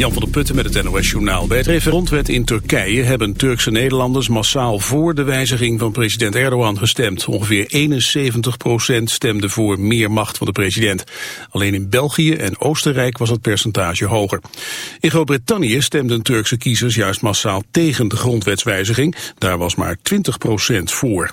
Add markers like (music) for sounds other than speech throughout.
Jan van der Putten met het NOS-journaal. Bij het referendumwet in Turkije hebben Turkse Nederlanders massaal voor de wijziging van president Erdogan gestemd. Ongeveer 71 procent stemde voor meer macht van de president. Alleen in België en Oostenrijk was het percentage hoger. In Groot-Brittannië stemden Turkse kiezers juist massaal tegen de grondwetswijziging. Daar was maar 20 procent voor.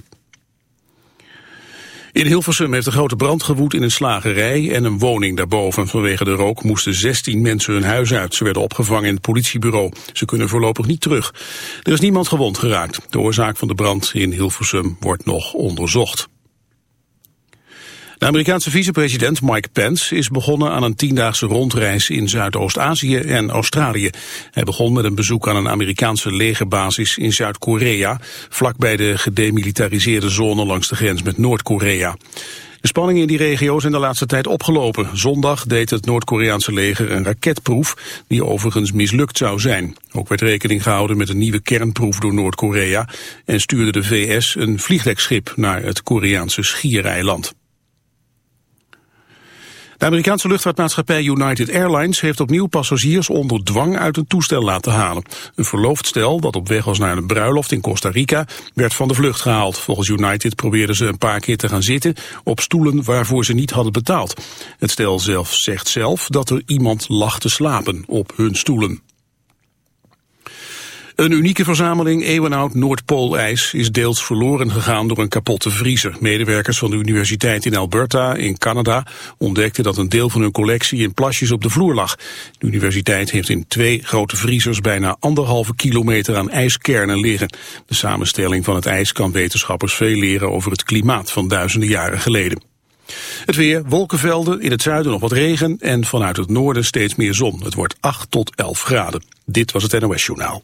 In Hilversum heeft een grote brand gewoed in een slagerij en een woning daarboven. Vanwege de rook moesten 16 mensen hun huis uit. Ze werden opgevangen in het politiebureau. Ze kunnen voorlopig niet terug. Er is niemand gewond geraakt. De oorzaak van de brand in Hilversum wordt nog onderzocht. De Amerikaanse vicepresident Mike Pence is begonnen aan een tiendaagse rondreis in Zuidoost-Azië en Australië. Hij begon met een bezoek aan een Amerikaanse legerbasis in Zuid-Korea, vlakbij de gedemilitariseerde zone langs de grens met Noord-Korea. De spanningen in die regio zijn de laatste tijd opgelopen. Zondag deed het Noord-Koreaanse leger een raketproef die overigens mislukt zou zijn. Ook werd rekening gehouden met een nieuwe kernproef door Noord-Korea en stuurde de VS een vliegdekschip naar het Koreaanse schiereiland. De Amerikaanse luchtvaartmaatschappij United Airlines heeft opnieuw passagiers onder dwang uit een toestel laten halen. Een verloofd stel dat op weg was naar een bruiloft in Costa Rica werd van de vlucht gehaald. Volgens United probeerden ze een paar keer te gaan zitten op stoelen waarvoor ze niet hadden betaald. Het stel zelf zegt zelf dat er iemand lag te slapen op hun stoelen. Een unieke verzameling eeuwenoud Noordpoolijs is deels verloren gegaan door een kapotte vriezer. Medewerkers van de universiteit in Alberta in Canada ontdekten dat een deel van hun collectie in plasjes op de vloer lag. De universiteit heeft in twee grote vriezers bijna anderhalve kilometer aan ijskernen liggen. De samenstelling van het ijs kan wetenschappers veel leren over het klimaat van duizenden jaren geleden. Het weer, wolkenvelden, in het zuiden nog wat regen en vanuit het noorden steeds meer zon. Het wordt 8 tot 11 graden. Dit was het NOS Journaal.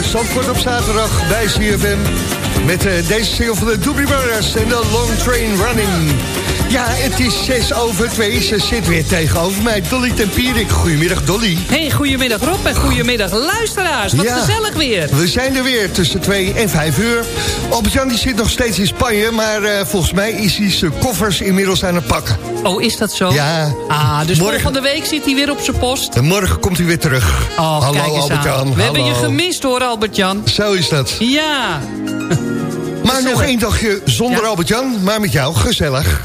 Uh, Zandvoort op zaterdag bij CFM. Met uh, deze single van de Doobie Brothers en de Long Train Running. Ja, het is 6 over 2. Ze zit weer tegenover mij. Dolly Tempierik. Goedemiddag, Dolly. Hey, goedemiddag Rob en goedemiddag luisteraars. Wat Ja. gezellig weer. We zijn er weer tussen 2 en 5 uur. Albert-Jan die zit nog steeds in Spanje... maar eh, volgens mij is hij zijn koffers inmiddels aan het pakken. Oh, is dat zo? Ja. Ah, dus Morgen- volgende week zit hij weer op zijn post. En morgen komt hij weer terug. Oh, Hallo. Albert-Jan. We hebben je gemist hoor, Albert-Jan. Zo is dat. Ja. (laughs) Maar nog één dagje zonder Ja. Albert-Jan, maar met jou gezellig.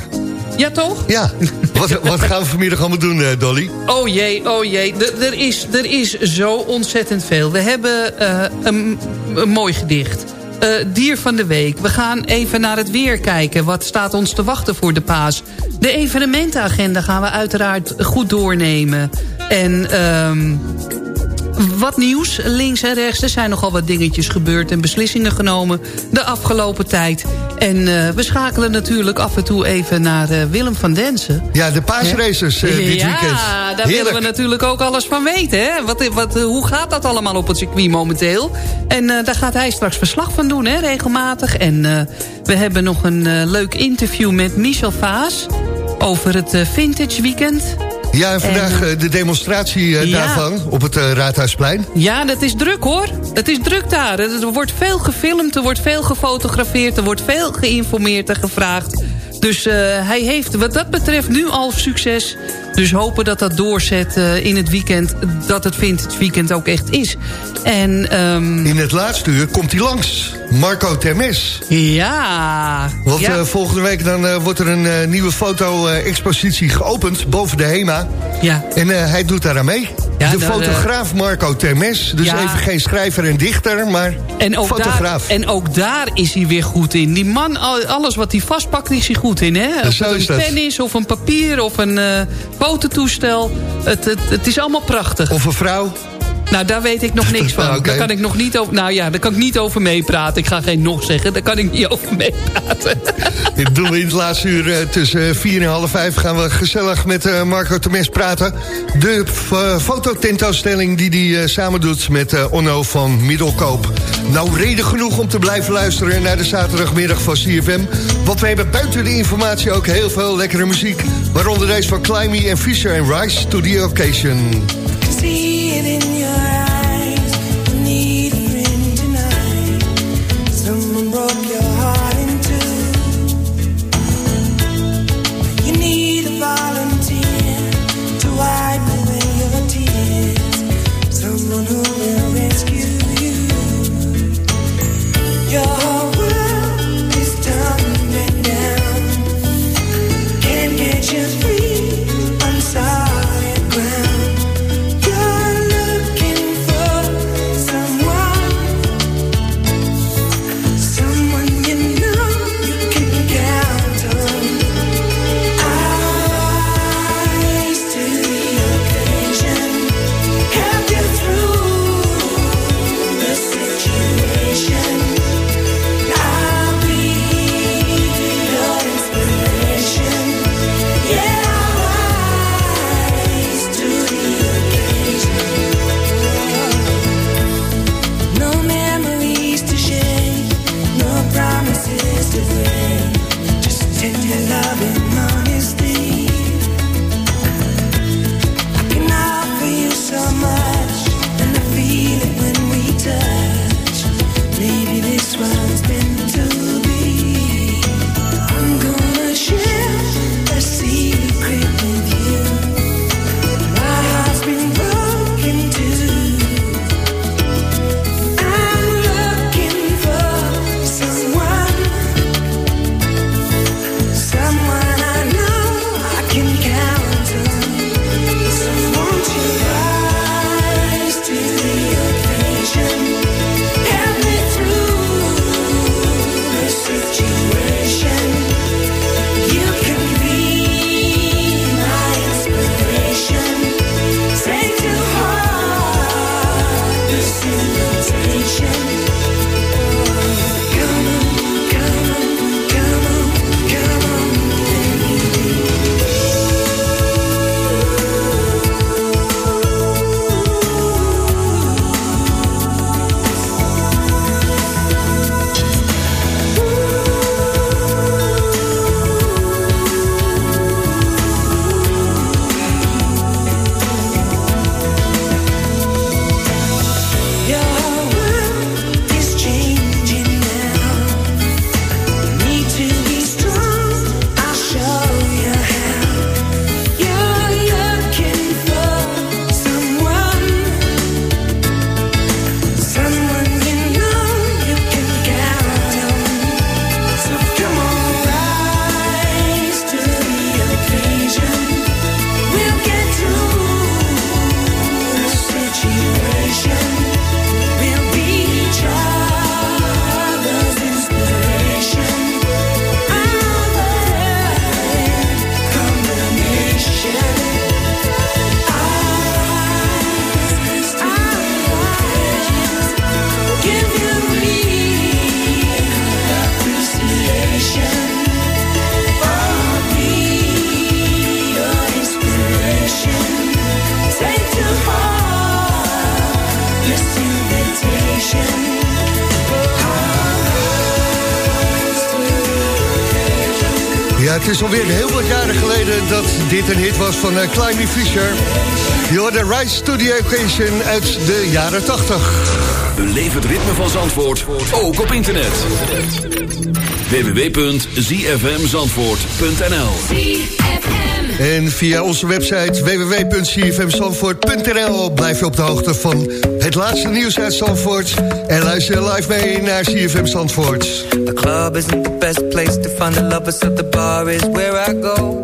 Ja, toch? Ja, wat, wat gaan we vanmiddag allemaal doen, eh, Dolly? Oh jee, oh jee. D- Er is, er is zo ontzettend veel. We hebben eh, een, een mooi gedicht. Eh, dier van de week. We gaan even naar het weer kijken. Wat staat ons te wachten voor de paas? De evenementenagenda gaan we uiteraard goed doornemen. En... ehm wat nieuws, links en rechts. Er zijn nogal wat dingetjes gebeurd en beslissingen genomen de afgelopen tijd. En eh, we schakelen natuurlijk af en toe even naar eh, Willem van Densen. Ja, de paasracers eh, dit ja, weekend. daar Heerlijk. willen we natuurlijk ook alles van weten. Hè? Wat, wat, hoe gaat dat allemaal op het circuit momenteel? En daar gaat hij straks verslag van doen, hè, regelmatig. En we hebben nog een leuk interview met Michel Vaas... over het eh, Vintage Weekend. Ja, en vandaag En, eh, de demonstratie eh, ja. daarvan op het Raadhuisplein. Ja, dat is druk hoor. Het is druk daar. Er wordt veel gefilmd, er wordt veel gefotografeerd... er wordt veel geïnformeerd en gevraagd. Dus eh, hij heeft wat dat betreft nu al succes. Dus hopen dat dat doorzet eh, in het weekend... dat het Vintage Weekend ook echt is. En ehm, In het laatste uur komt hij langs. Marco Termes. ja... Want ja, eh, volgende week dan, wordt er een nieuwe foto-expositie geopend boven de HEMA. ja. En hij doet daar aan mee. Ja, de nou, fotograaf Marco Termes. Dus Ja. even geen schrijver en dichter, maar En ook, fotograaf. daar, en ook daar is hij weer goed in. Die man, al- alles wat hij vastpakt, is hij goed in. Hè? Of het een pen is, of een papier, of een eh, fototoestel. Het, het, het is allemaal prachtig. Of een vrouw. Nou, daar weet ik nog (laughs) niks van. Daar kan ik nog niet over... Nou ja, daar kan ik niet over meepraten. Ik ga geen nog zeggen. Daar kan ik niet (laughs) over meepraten. Dit doen we in het laatste uur eh, tussen 4 en half 5 gaan we gezellig met eh, Marco Temes praten. De fototentoonstelling die hij eh, samen doet met eh, Onno van Middelkoop. Nou, reden genoeg om te blijven luisteren naar de zaterdagmiddag van CFM. Want we hebben buiten de informatie ook heel veel lekkere muziek. Waaronder deze van Climby en Fisher and Rice to the Occasion. Dit een hit was van uh, Climby Fisher. Je hoorde Rise to the Occasion uit de jaren 80. Beleef het ritme van Zandvoort, ook op internet. www.zfmzandvoort.nl En via onze website www.cfmzandvoort.nl blijf je op de hoogte van het laatste nieuws uit Zandvoort. En luister live mee naar CFM Zandvoort. The club isn't the best place to find the lovers, so the bar is where I go.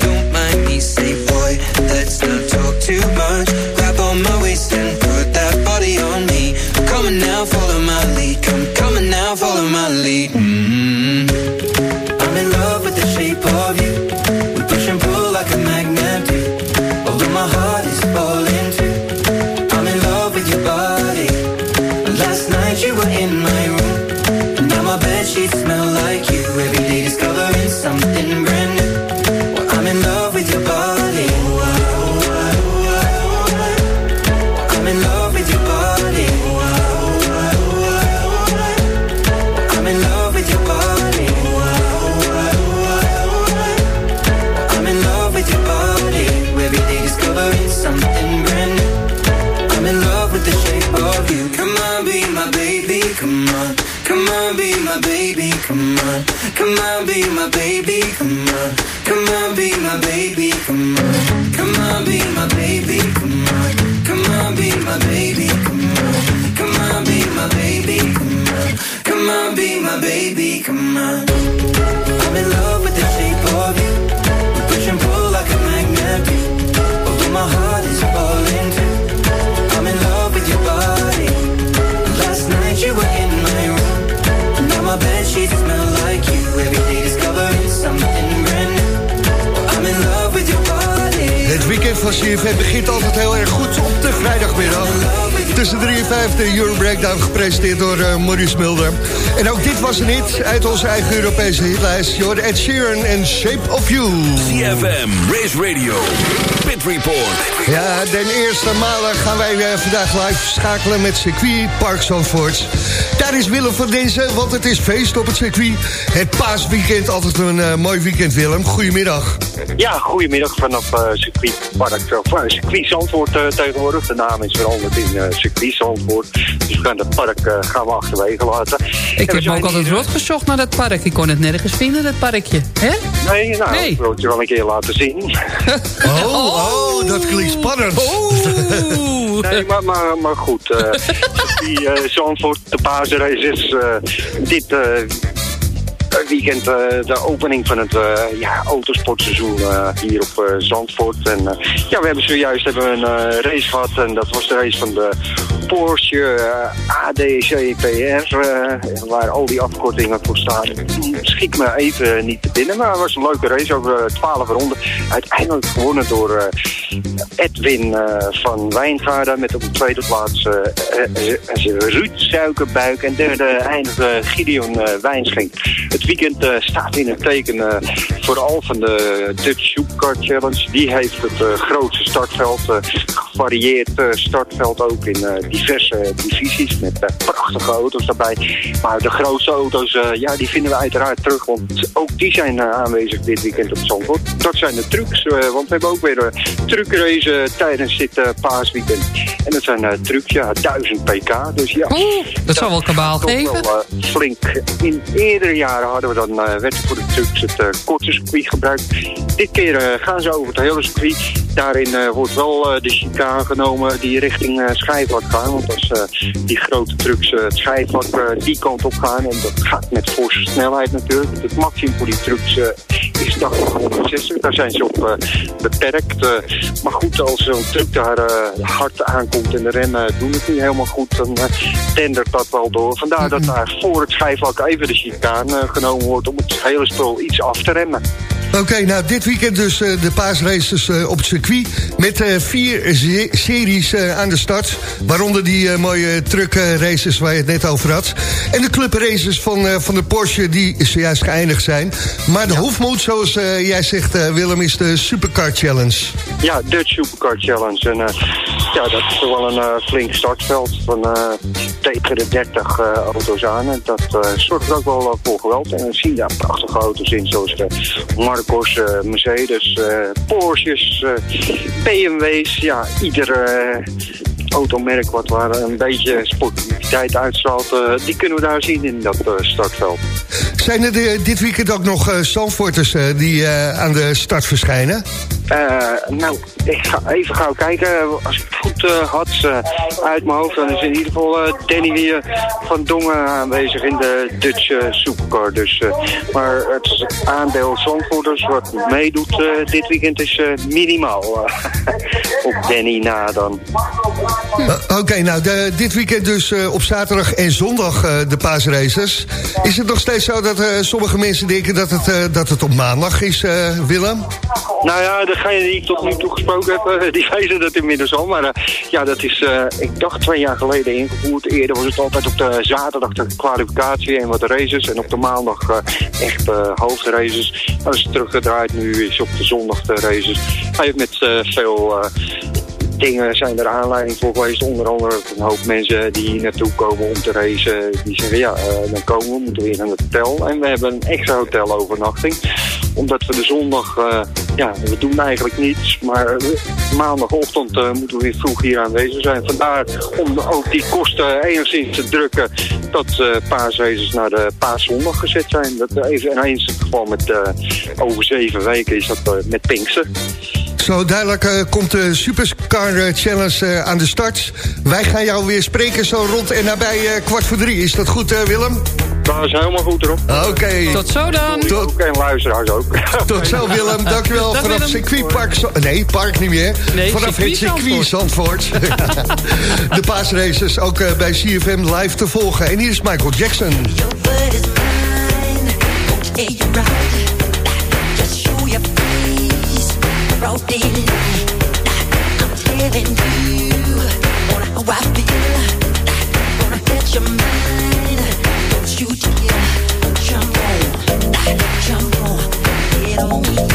CFM begint altijd heel erg goed op de vrijdagmiddag. Tussen 3 en 5 de Euro Breakdown gepresenteerd door eh, Maurice Mulder. En ook dit was een hit uit onze eigen Europese hitlijst. Je hoorde Ed Sheeran en Shape of You. CFM, Race Radio, Pit Report. Ja, den eerste malen gaan wij eh, vandaag live schakelen met circuit Park Zandvoort. Daar is Willem van Denzen, want het is feest op het circuit. Het paasweekend, altijd een eh, mooi weekend Willem. Goedemiddag. Ja, goedemiddag vanaf eh circuit Park, of, eh, circuit Zandvoort eh, tegenwoordig. De naam is veranderd in eh circuit Zandvoort. Dus we gaan het park eh, gaan we achterwege laten. En Ik heb ook altijd hier, rot gezocht naar dat park. Ik kon het nergens vinden, dat parkje. Hè? Nee, nou, Nee. ik wil het je wel een keer laten zien. (laughs) Oh, oh, dat klinkt spannend. Oeh. (laughs) Nee, maar, maar, maar goed. eh (laughs) die eh Zandvoort, de paasraces, eh dit... eh, weekend eh, de opening van het eh, ja, autosportseizoen eh, hier op Zandvoort. En ja, we hebben zojuist hebben een race gehad en dat was de race van de Porsche ADC PR, eh, waar al die afkortingen voor staan. Schiet me even niet te binnen, maar het was een leuke race over eh, 12 ronden. Uiteindelijk gewonnen door Edwin van Wijngaarden met op de tweede plaats Ruud Suikerbuik en derde eindigde Gideon Wijnschenk. Het weekend eh, staat in het teken eh, vooral van de Dutch Supercar Challenge. Die heeft het eh, grootste startveld, gevarieerd eh, startveld ook in eh, diverse divisies met eh, prachtige auto's daarbij. Maar de grootste auto's, ja, die vinden we uiteraard terug, want ook die zijn aanwezig dit weekend op Zandvoort. Dat zijn de trucks, want we hebben ook weer een truckrace tijdens dit paasweekend. En dat zijn trucks, ja, 1000 pk. Dus ja, Oeh, dat zal wel kabaal geven. wel flink. In eerdere jaren hadden we dan, werd voor de trucks het korte circuit gebruikt. Dit keer gaan ze over het hele circuit. Daarin wordt wel de chicane genomen die richting Schijfvlak gaan. Want als eh, die grote trucks eh, het Schijfvlak eh, die kant op gaan... en dat gaat met forse snelheid natuurlijk. Het maximum voor die trucks is 80 160. Daar zijn ze op beperkt. Maar goed, als zo'n truck daar hard aankomt en de remmen doen het niet helemaal goed... dan tendert dat wel door. Vandaar dat daar voor het Schijfvlak even de chicane genomen wordt... om het hele spul iets af te remmen. Oké, nou dit weekend dus eh, de paasraces eh, op het circuit... met eh, vier se- series aan de start. Waaronder die mooie truck eh, races waar je het net over had. En de club races van, van de Porsche die zojuist geëindigd zijn. Maar de hoofdmoot, zoals jij zegt Willem, is de Supercar Challenge. Ja, Dutch Supercar Challenge. En ja, dat is toch wel een flink startveld van eh, tegen de 30 eh, auto's aan. En dat zorgt ook wel voor geweld. En dan zie je daar prachtige auto's in, zoals de Marcos, eh, Mercedes, eh, Porsches, eh, BMW's. Ja, ieder eh, automerk wat waar een beetje sportiviteit uitstraalt, eh, die kunnen we daar zien in dat eh, startveld. Zijn er de- dit weekend ook nog Zandvoorters eh, die eh, aan de start verschijnen? Eh, nou, ik ga even gauw kijken. Als ik het goed eh, had eh, uit mijn hoofd, dan is in ieder geval eh, Danny eh, van Dongen aanwezig in de Dutch eh, Supercar. Dus, eh, maar het aandeel Zandvoorters wat meedoet eh, dit weekend is eh, minimaal. eh, (laughs) op Danny na dan. Eh, Oké, nou de- dit weekend dus eh, op zaterdag en zondag eh, de paasraces. Is het nog steeds zo dat sommige mensen denken dat het, dat het op maandag is, Willem? Nou ja, degene die ik tot nu toe gesproken heb, (laughs) die weten dat inmiddels al. Maar ja, dat is, ik dacht twee jaar geleden ingevoerd. Eerder was het altijd op de zaterdag de kwalificatie en wat races. En op de maandag echt hoofdraces. Dat is teruggedraaid, nu is op de zondag de races. Hij heeft met veel... Dingen zijn er aanleiding voor geweest. Onder andere een hoop mensen die hier naartoe komen om te racen. Die zeggen ja, eh, dan komen we, moeten we weer naar het hotel. En we hebben een extra hotelovernachting. Omdat we de zondag, eh, ja, we doen eigenlijk niets. Maar maandagochtend eh, moeten we weer vroeg hier aanwezig zijn. Vandaar om ook die kosten enigszins te drukken. Dat eh paasraces naar de paaszondag gezet zijn. Dat even ineens het geval met over zeven weken is dat met Pinkster. Zo dadelijk eh, komt de Supercar eh, Challenge eh, aan de start. Wij gaan jou weer spreken zo rond en nabij eh, kwart voor drie. Is dat goed, eh, Willem? Dat is helemaal goed erop. Oké. Tot zo dan. Tot- Ook en luisteraars ook. (laughs) Tot zo, Willem. Dankjewel. Dag, Vanaf Willem. circuitpark... Zo- Nee, park niet meer. Nee, Vanaf circuit het circuit Zandvoort. (laughs) de paasraces ook bij CFM live te volgen. En hier is Michael Jackson. Your Broad daylight. I'm telling you on how I feel. Mind. Don't you dare jump on, get on me.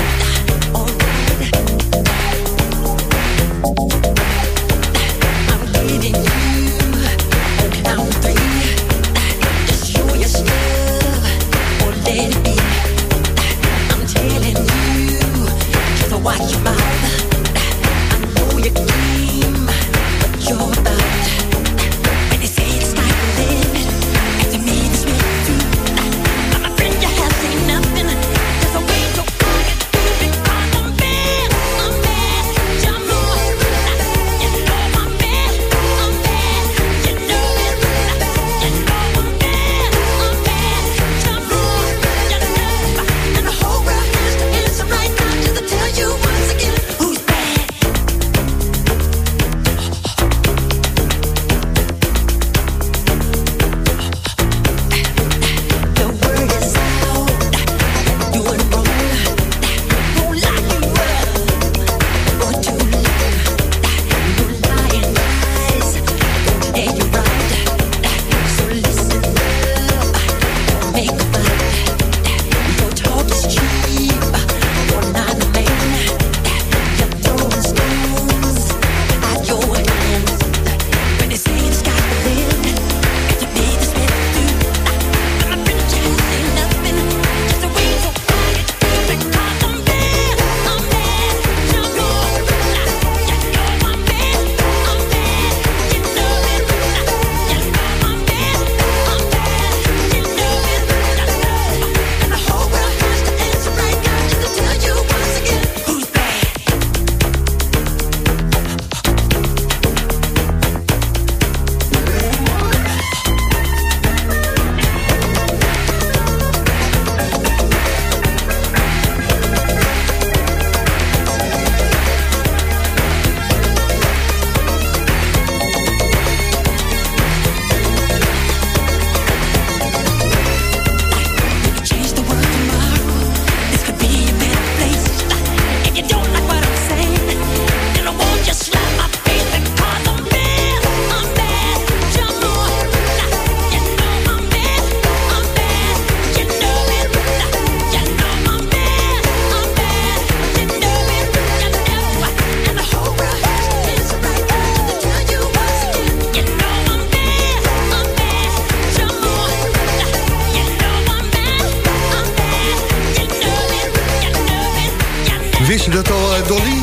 Dolly?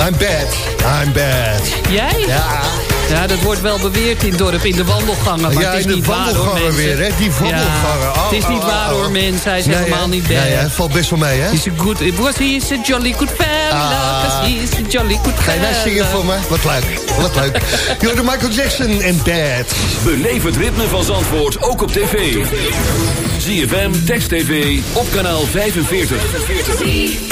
I'm bad, I'm bad. Jij? Ja. Ja, dat wordt wel beweerd in het dorp, in de wandelgangen. Maar Ja, het is in de niet waar, hoor, wandelgangen mensen. weer, hè? Die wandelgangen. Ja, Oh, het is niet oh, waar oh, hoor, oh. mensen. Hij is Nee, helemaal niet bad. Nee, hè? valt best wel mee, hè? He's a good, because he is a jolly good fella. Ah. Because he is a jolly good Ga je nou fella. zingen voor me? Wat leuk, wat leuk. (laughs) Jorde Michael Jackson en Bad. Beleef het ritme van Zandvoort ook op tv. ZFM, Text TV, op kanaal 45.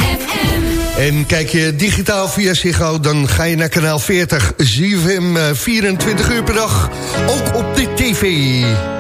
En kijk je digitaal via Ziggo, dan ga je naar kanaal 40. ZFM eh, 24 uur per dag, ook op de tv.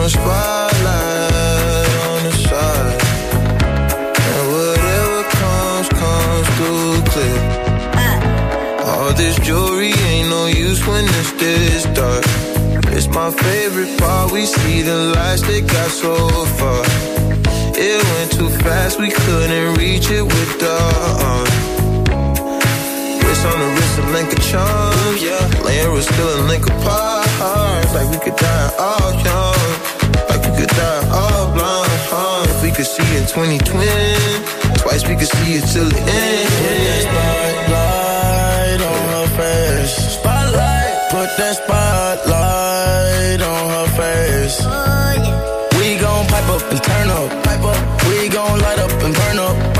Some spotlight on the side. And whatever comes, comes too clear. Uh. All this jewelry ain't no use when it's this dark. It's my favorite part. We see the lights that got so far. It went too fast, we couldn't reach it with the arm. Wrist on the wrist, a link of charms. Yeah, laying was still a link apart. Like we could die all young. Like we could die all blind. Huh? If we could see in 2020, twice we could see it till the end. Spotlight on her face. Spotlight. Put that spotlight on her face. We gon' pipe up and turn up. Pipe up. We gon' light up and burn up.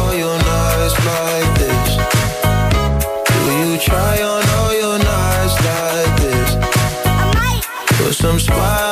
Try on all your nights like this? Put some spotlight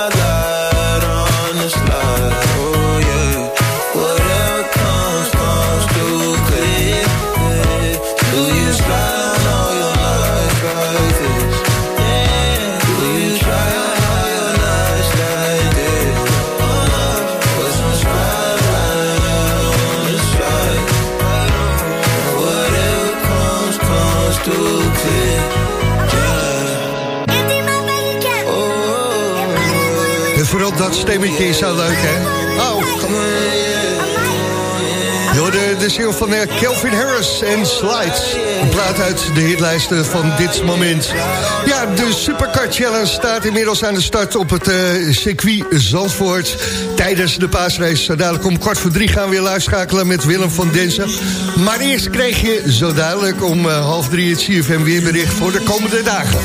dat stemmetje is zo leuk, hè? Oh, je hoorde de single van eh, Kelvin Harris en Slides. Een plaat uit de hitlijsten van dit moment. Ja, de Supercar Challenge staat inmiddels aan de start op het eh, circuit Zandvoort. Tijdens de paasrace. Zo dadelijk om kwart voor drie gaan we weer live schakelen met Willem van Densen. Maar eerst kreeg je zo dadelijk om eh, half drie het CFM weerbericht voor de komende dagen.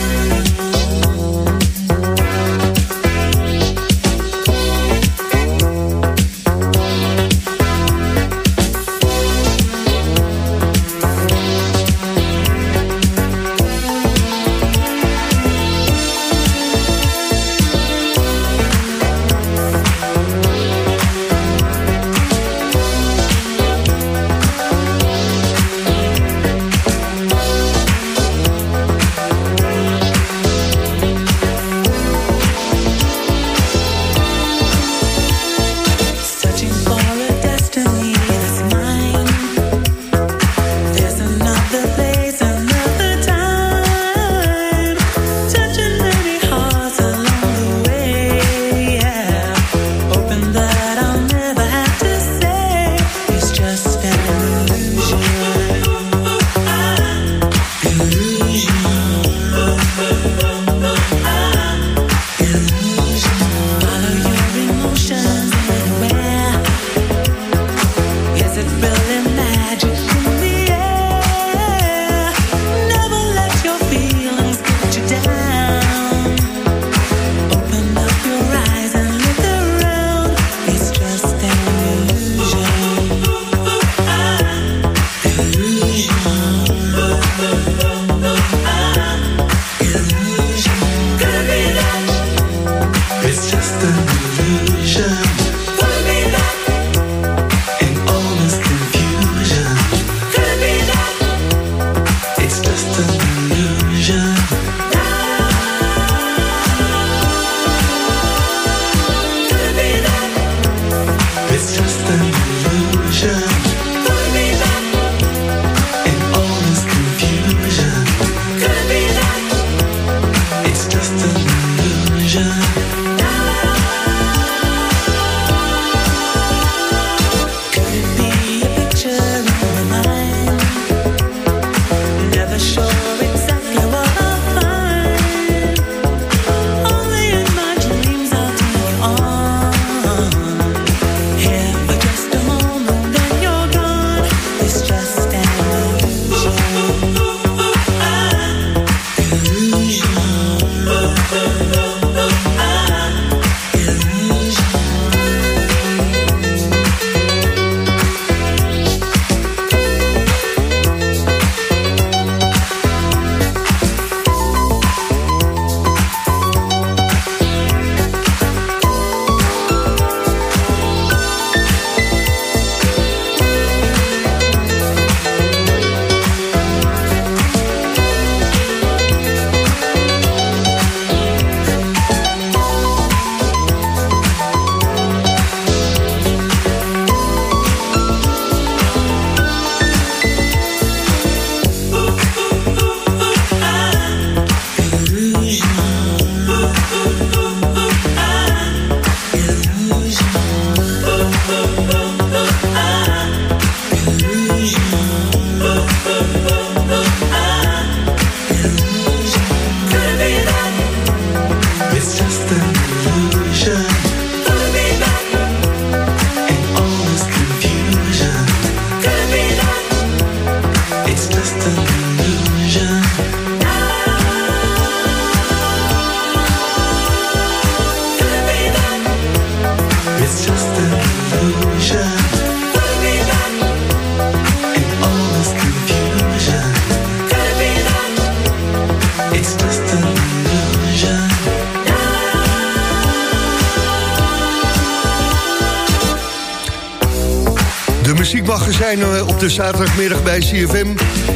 De zaterdagmiddag bij CFM.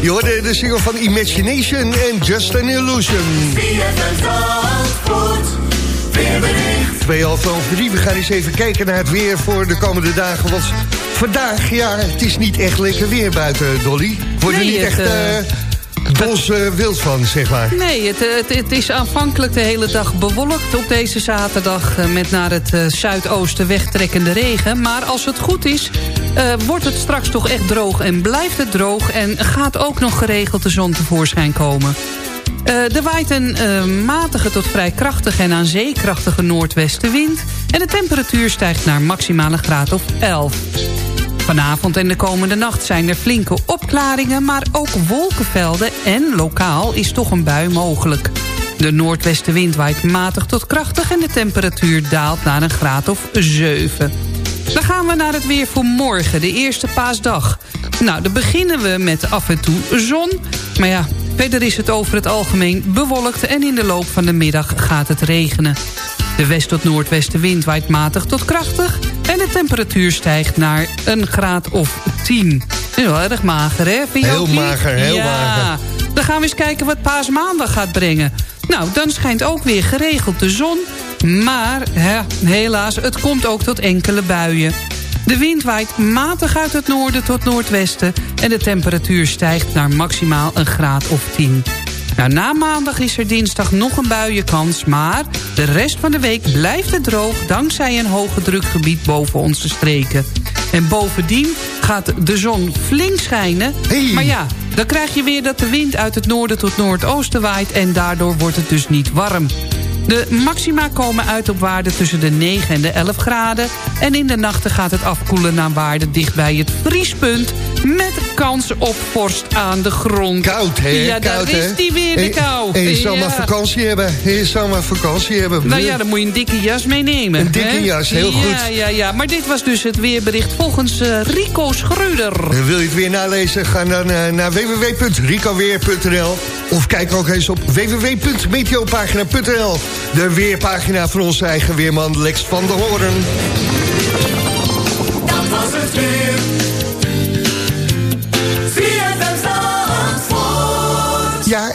Je hoorde de single van Imagination en Just an Illusion. Twee half over drie. We gaan eens even kijken naar het weer voor de komende dagen. Want vandaag, ja, het is niet echt lekker weer buiten, Dolly. Wordt er Nee, niet echt eh, eh bos eh, wild van, zeg maar. Nee, het, het, het is aanvankelijk de hele dag bewolkt op deze zaterdag... met naar het zuidoosten wegtrekkende regen. Maar als het goed is, eh, wordt het straks toch echt droog en blijft het droog... en gaat ook nog geregeld de zon tevoorschijn komen. Eh, er waait een eh, matige tot vrij krachtige en aan zee krachtige noordwestenwind... en de temperatuur stijgt naar maximale graad of 11. Vanavond en de komende nacht zijn er flinke opklaringen... maar ook wolkenvelden en lokaal is toch een bui mogelijk. De noordwestenwind waait matig tot krachtig... en de temperatuur daalt naar een graad of 7. Dan gaan we naar het weer voor morgen, de eerste paasdag. Nou, dan beginnen we met af en toe zon. Maar ja, verder is het over het algemeen bewolkt... en in de loop van de middag gaat het regenen. De west- tot noordwestenwind waait matig tot krachtig... en de temperatuur stijgt naar een graad of 10. Heel erg mager, hè? Vind je Heel ook mager, heel ja. mager. Dan gaan we eens kijken wat paasmaandag gaat brengen. Nou, dan schijnt ook weer geregeld de zon. Maar, hè, helaas, het komt ook tot enkele buien. De wind waait matig uit het noorden tot noordwesten... en de temperatuur stijgt naar maximaal een graad of 10. Nou, na maandag is er dinsdag nog een buienkans... maar de rest van de week blijft het droog... dankzij een hoge drukgebied boven onze streken. En bovendien gaat de zon flink schijnen. Maar ja, dan krijg je weer dat de wind uit het noorden tot noordoosten waait... en daardoor wordt het dus niet warm. De maxima komen uit op waarde tussen de 9 en de 11 graden. En in de nachten gaat het afkoelen naar waarde dicht bij het vriespunt... met kans op vorst aan de grond. Koud, hè? Ja, daar Koud, is hè? die weer, de En- kou. En je zal Ja. maar vakantie hebben. Je zal maar vakantie hebben. Nou ja, dan moet je een dikke jas meenemen. Een dikke hè? jas, heel Ja, goed. ja, ja. Maar dit was dus het weerbericht volgens eh, Rico Schreuder. En Wil je het weer nalezen? Ga dan eh, naar www.ricoweer.nl of kijk ook eens op www.meteopagina.nl. De weerpagina van onze eigen weerman Lex van der Hoorn. Dat was het weer.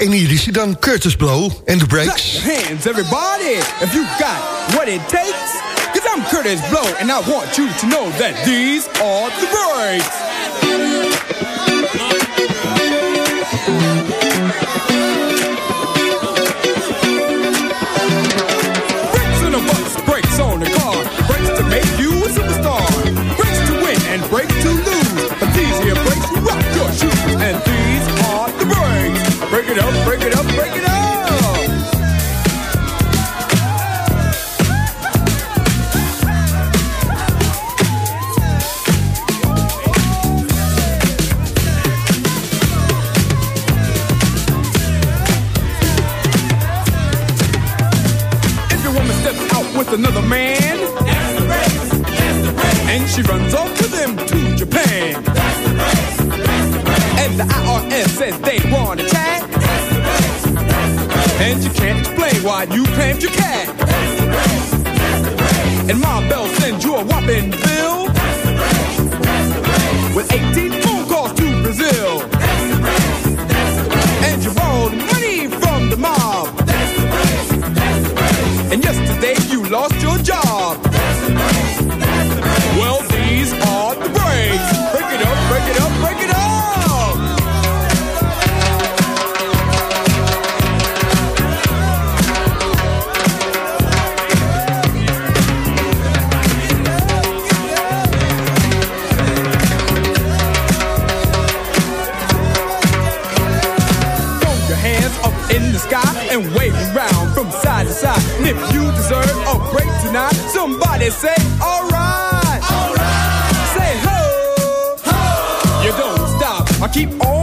En hier is hij dan, Curtis Blow en de Breaks. Hands, everybody, if you got what it takes. Cause I'm Curtis Blow, and I want you to know that these are the. Breaks it up, break it up. You claimed your cat, up in the sky and wave around from side to side. And if you deserve a break tonight, somebody say, alright. Alright. Say ho. Ho. You don't stop. I keep on.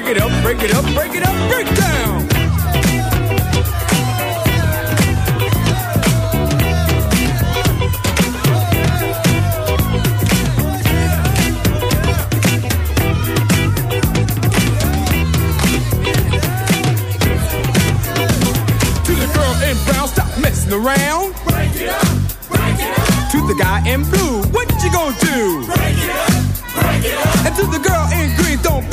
Break it up, break it up, break it up, break down. To the girl in brown, stop messing around. Break it up, break it up. To the guy in blue, what you gonna do? Break it up, break it up. And to the girl in green,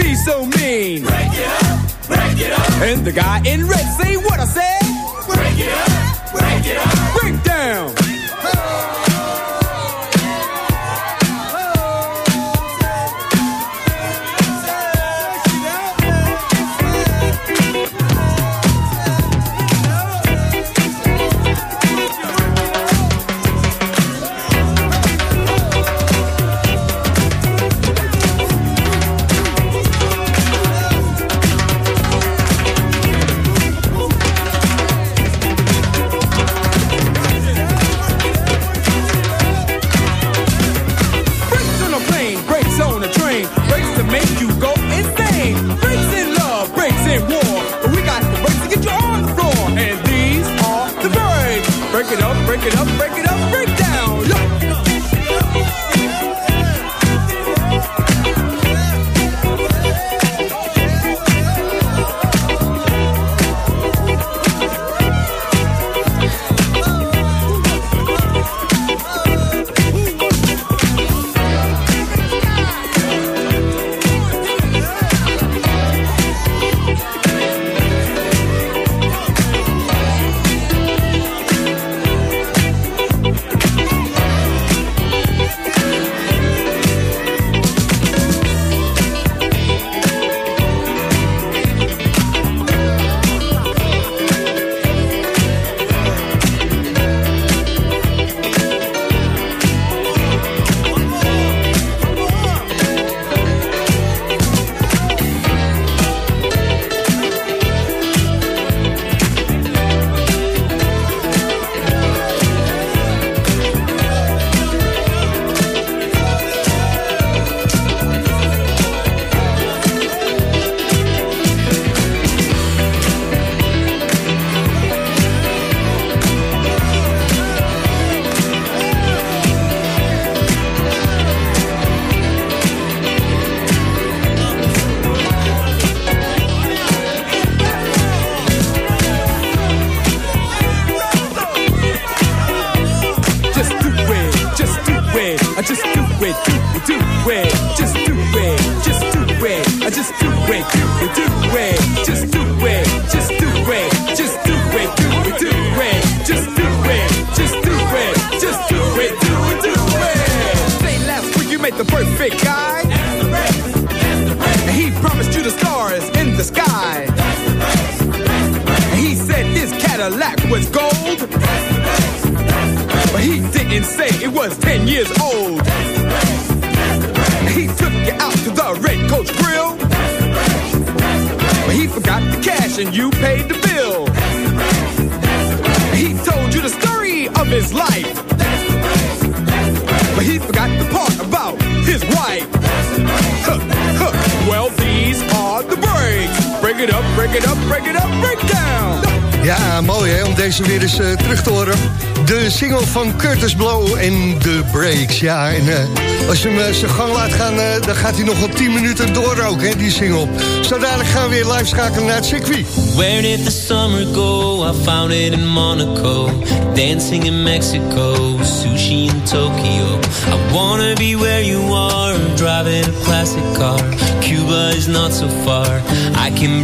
don't so mean. Break it up, break it up. And the guy in red, say what I said. Break it up, break it up. Break down. it, just do it, just do it, just do it, do it, do it, just do it, just do it, just do it, do it, do it. Say last week you made the perfect guy. And he promised you the stars in the sky. And he said his Cadillac was gold. But he didn't say it was 10 years old. He took you out to the Red Coach Grill he forgot the cash and you paid the bill. He told you the story of his life. But he forgot the part about his wife. Huh, huh. Break it up, break it up, break it up, break down. Ja, mooi hè, om deze weer eens eh, terug te horen. De single van Curtis Blow en The Breaks. Ja, en eh, als je hem eh, zijn gang laat gaan, dan gaat hij nog wel 10 minuten door ook, hè, die single. Zo dadelijk gaan we weer live schakelen naar het circuit. Where did the summer go? I found it in Monaco. Dancing in Mexico. Sushi in Tokyo. I wanna be where you are. Driving a classic car. Cuba is not so far. I can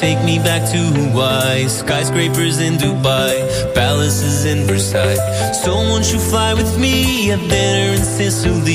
Take me back to Hawaii. Skyscrapers in Dubai, palaces in Versailles. So won't you fly with me? Have dinner in Sicily.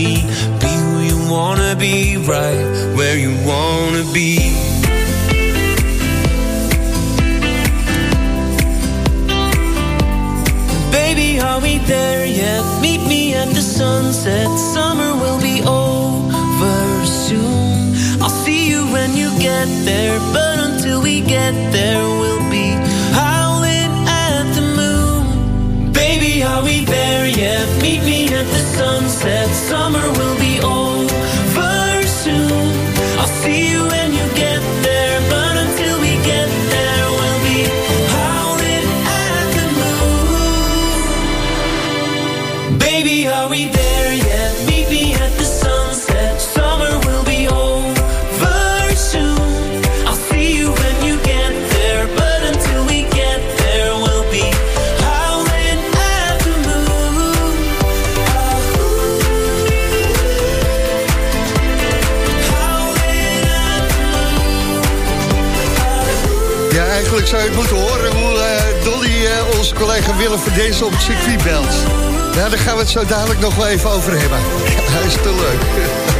Willem van deze op het circuit belt. Nou, daar gaan we het zo dadelijk nog wel even over hebben. (laughs) Hij is te leuk.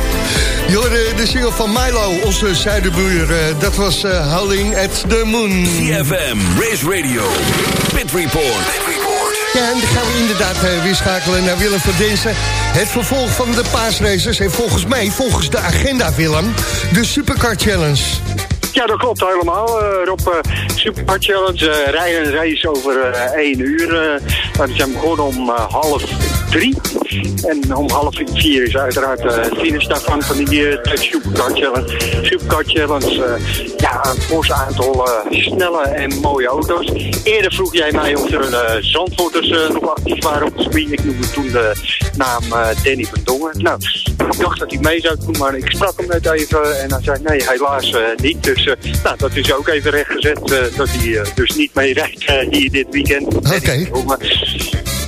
(laughs) Je hoorde de single van Milo, onze zuiderbuur. eh, dat was eh, Howling at the Moon. CFM, Race Radio, Pit Report. Ja, en dan gaan we inderdaad eh, weer schakelen naar Willem van Dinsen. Het vervolg van de paasraces. En volgens mij, volgens de agenda, Willem, de Supercar Challenge. Ja, dat klopt helemaal. eh Rob, eh, Supercar Challenge, eh, rijden race over één uur. we zijn begonnen om half drie. En om half vier is uiteraard eh, de finish daarvan van die eh, de Supercar Challenge. Supercar Challenge, eh, ja, een fors aantal eh, snelle en mooie auto's. Eerder vroeg jij mij of er uh, Zandvoorters eh, nog actief waren op de screen. Ik noemde toen de naam eh, Danny van Dongen. Nou, ik dacht dat hij mee zou doen, maar ik sprak hem net even en hij zei nee, helaas eh, niet. Dus eh, nou, dat is ook even rechtgezet eh, dat hij eh, dus niet mee rijdt eh, hier dit weekend. Oké.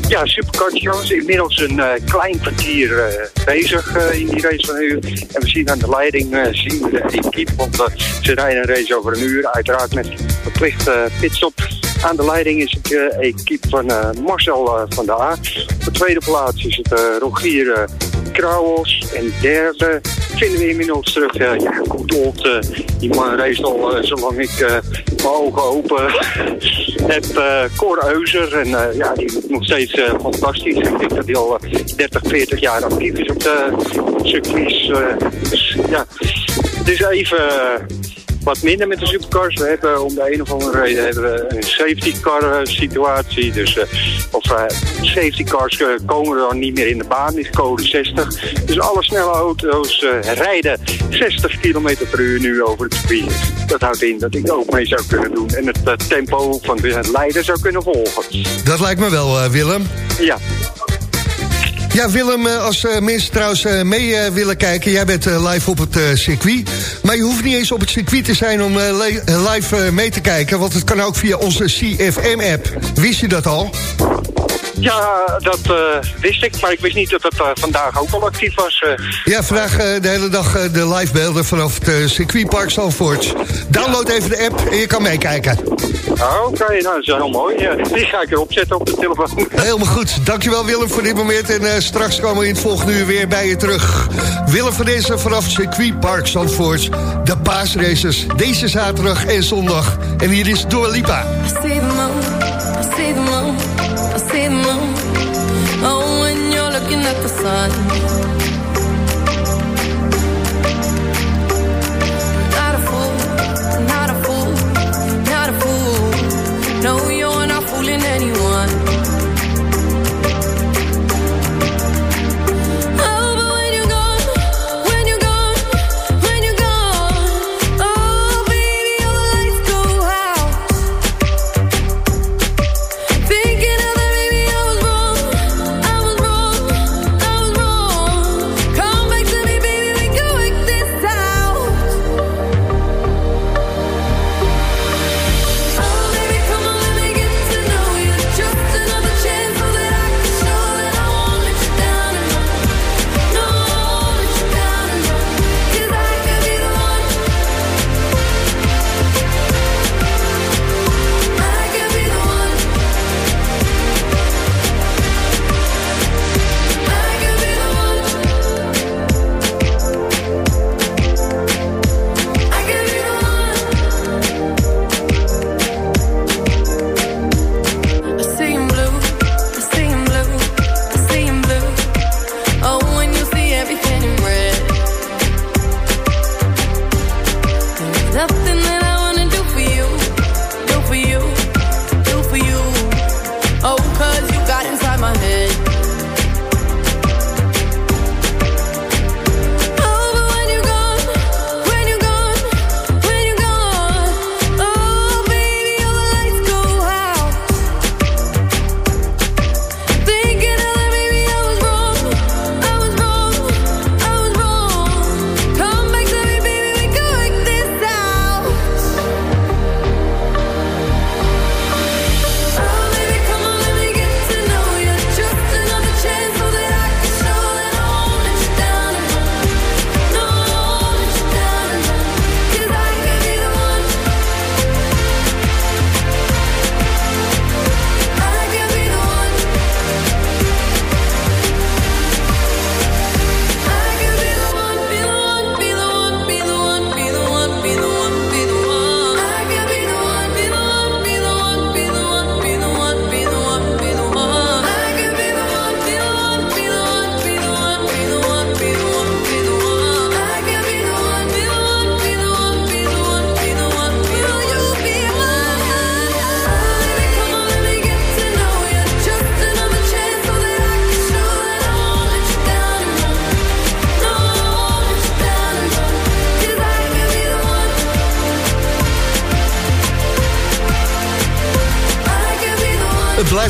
Ja, Supercar Challenge inmiddels een eh, klein kwartier eh, bezig eh, in die race van een uur. En we zien aan de leiding zien we de equipe, want ze rijden een race over een uur. Uiteraard met verplicht eh, pitstop. Aan de leiding is het equipe van Marcel van der A. Op de tweede plaats is het Rogier Krauwels. En derde vinden we inmiddels terug. eh, ja, goed old. eh, die man race al eh, zolang ik mijn ogen open (laughs) heb. Cor Euser. En ja, die doet nog steeds fantastisch. Ik denk dat hij al eh, 30, 40 jaar actief is op de circuits. eh, dus ja, het is even... wat minder met de supercars. We hebben om de een of andere reden hebben we een safety car eh, situatie. Dus, eh, of eh, safety cars komen dan niet meer in de baan, is code 60. Dus alle snelle auto's rijden 60 km per uur nu over het circuit. Dat houdt in dat ik ook mee zou kunnen doen en het tempo van de leider zou kunnen volgen. Dat lijkt me wel, Willem. Ja. Ja, Willem, eh, als eh, mensen trouwens eh, mee willen kijken... jij bent live op het circuit. Maar je hoeft niet eens op het circuit te zijn om live mee te kijken... want het kan ook via onze CFM-app. Wist je dat al? Ja, dat wist ik, maar ik wist niet dat het vandaag ook al actief was. Ja, vandaag de hele dag de livebeelden vanaf het circuitpark Zandvoort. Download even de app en je kan meekijken. Ah, Oké, nou, dat is heel mooi. Ja, die ga ik erop zetten op de telefoon. (laughs) Helemaal goed. Dankjewel Willem voor dit moment. En eh, straks komen we in het volgende uur weer bij je terug. Willem van deze vanaf het circuitpark Zandvoort. De paasraces deze zaterdag en zondag. En hier is Dua Lipa. I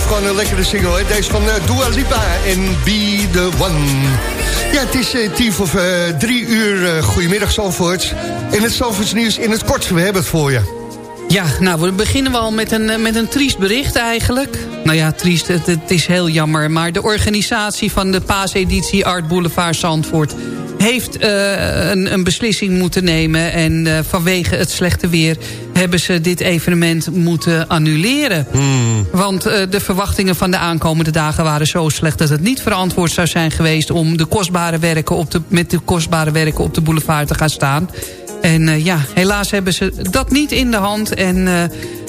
gewoon een lekkere single, hè? Deze van eh, Dua Lipa en Be The One. Ja, het is eh, tien voor eh, drie uur. goedemiddag, Zandvoort. En het Zandvoorts nieuws in het kort. We hebben het voor je. Ja, nou, we beginnen wel met een, met een triest bericht eigenlijk. Nou ja, triest, het, het is heel jammer. Maar de organisatie van de paaseditie Art Boulevard Zandvoort... heeft eh, een, een beslissing moeten nemen. En eh, vanwege het slechte weer hebben ze dit evenement moeten annuleren. Want eh, de verwachtingen van de aankomende dagen waren zo slecht... dat het niet verantwoord zou zijn geweest om de kostbare werken op de, met de kostbare werken op de boulevard te gaan staan. En ja, helaas hebben ze dat niet in de hand. En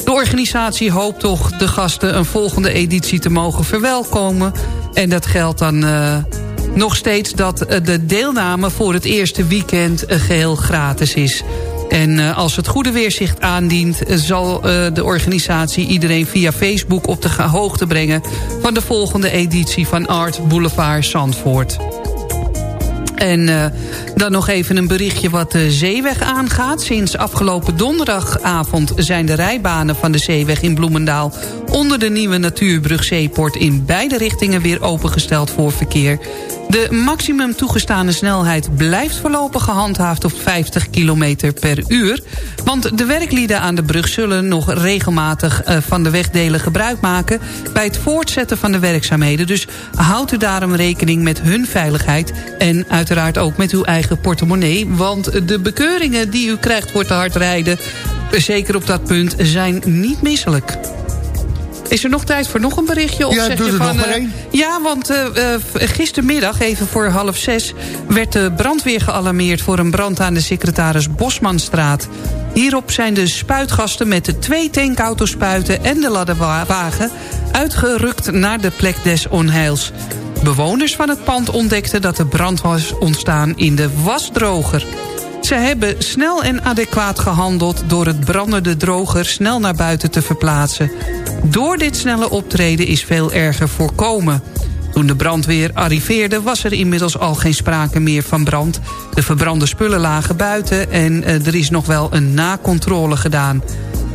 de organisatie hoopt toch de gasten een volgende editie te mogen verwelkomen. En dat geldt dan nog steeds dat eh, de deelname voor het eerste weekend eh, geheel gratis is. En eh, als het goede weer zich aandient... zal de organisatie iedereen via Facebook op de hoogte brengen... van de volgende editie van Art Boulevard Zandvoort. En dan nog even een berichtje wat de zeeweg aangaat. Sinds afgelopen donderdagavond zijn de rijbanen van de zeeweg in Bloemendaal... onder de nieuwe natuurbrug Zeeport in beide richtingen weer opengesteld voor verkeer. De maximum toegestane snelheid blijft voorlopig gehandhaafd op 50 km per uur. Want de werklieden aan de brug zullen nog regelmatig uh, van de wegdelen gebruik maken... bij het voortzetten van de werkzaamheden. Dus houdt u daarom rekening met hun veiligheid... en uiteraard ook met uw eigen portemonnee. Want de bekeuringen die u krijgt voor te hard rijden... zeker op dat punt, zijn niet misselijk. Is er nog tijd voor nog een berichtje? Of Ja, zeg doe je er van, nog maar eh, één. Ja, want uh, uh, gistermiddag, even voor half zes... werd de brandweer gealarmeerd voor een brand aan de secretaris Bosmanstraat. Hierop zijn de spuitgasten met de twee tankauto's-spuiten en de ladderwagen... uitgerukt naar de plek des onheils. Bewoners van het pand ontdekten dat de brand was ontstaan in de wasdroger. Ze hebben snel en adequaat gehandeld door het brandende droger snel naar buiten te verplaatsen. Door dit snelle optreden is veel erger voorkomen. Toen de brandweer arriveerde was er inmiddels al geen sprake meer van brand. De verbrande spullen lagen buiten en uh, er is nog wel een nakontrole gedaan.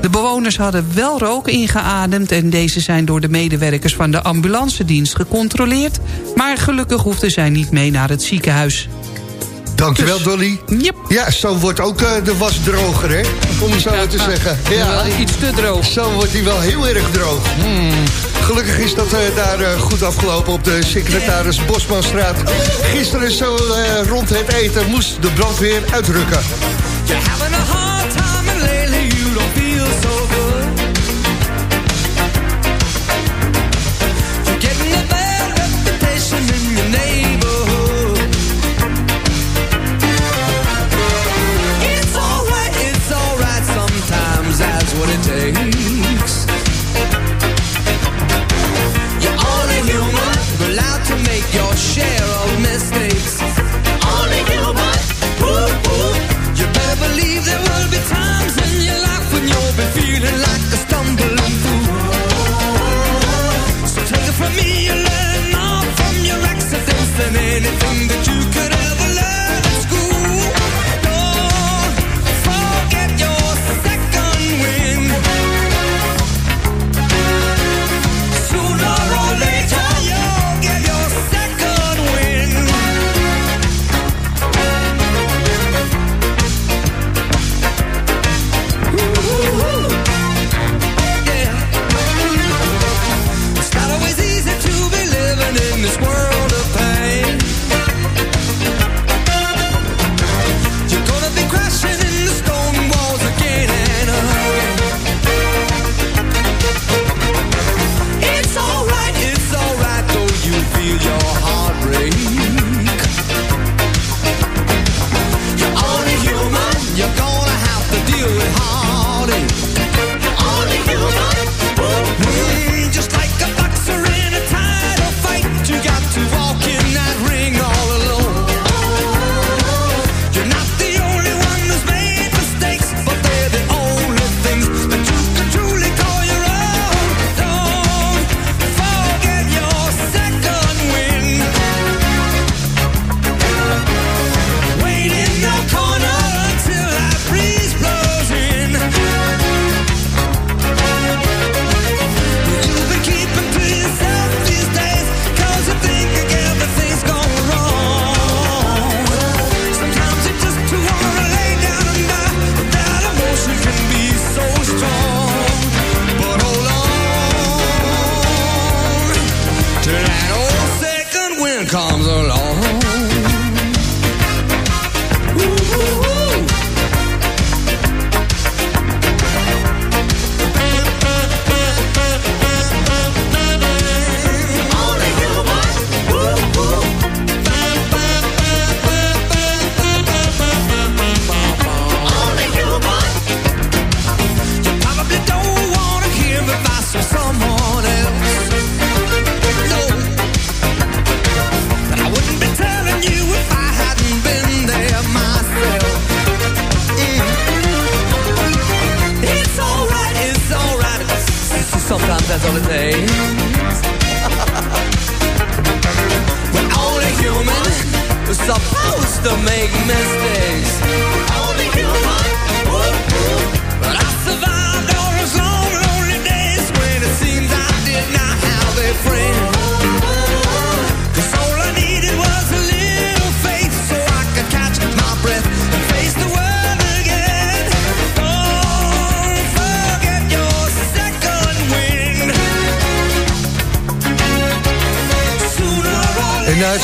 De bewoners hadden wel rook ingeademd... en deze zijn door de medewerkers van de ambulancedienst gecontroleerd... maar gelukkig hoefden zij niet mee naar het ziekenhuis. Dankjewel, Dus- Dolly. Yep. Ja, zo wordt ook uh, de was droger, hè? Om het zo maar te zeggen. Ja, Wel iets te droog. Zo wordt hij wel heel erg droog. Hmm. Gelukkig is dat uh, daar uh, goed afgelopen op de secretaris Bosmanstraat. Gisteren zo rond het eten moest de brandweer uitrukken. You're having a hard time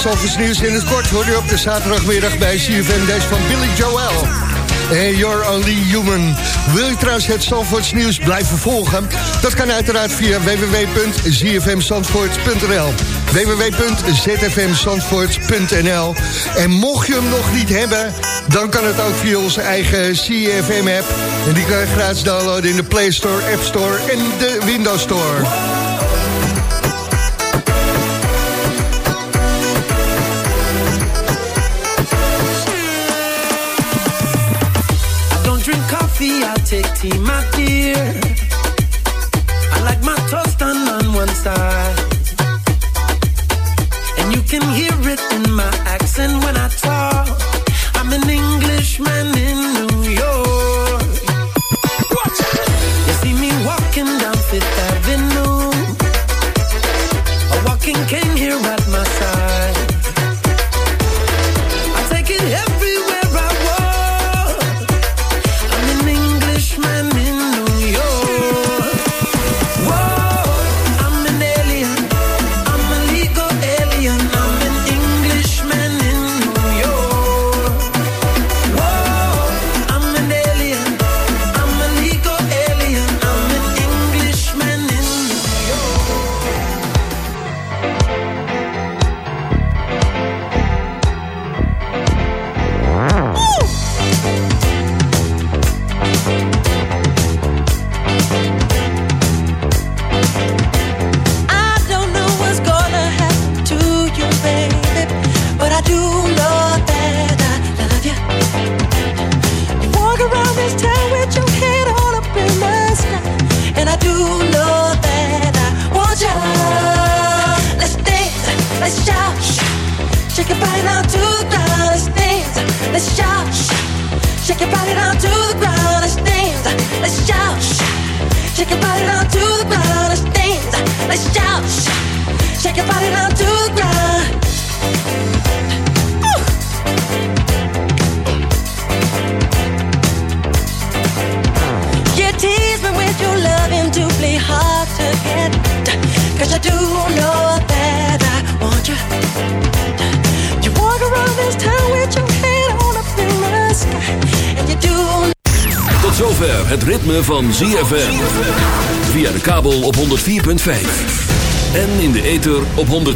Zalvers nieuws in het kort hoor je op de zaterdagmiddag bij CFM Days van Billy Joel. Hey, You're Only Human. Wil je trouwens het Zandvoorts nieuws blijven volgen? Dat kan uiteraard via www.zfmzandvoort.nl www.zfmzandvoort.nl En mocht je hem nog niet hebben, dan kan het ook via onze eigen CFM-app. En die kan je gratis downloaden in de Play Store, App Store en de Windows Store.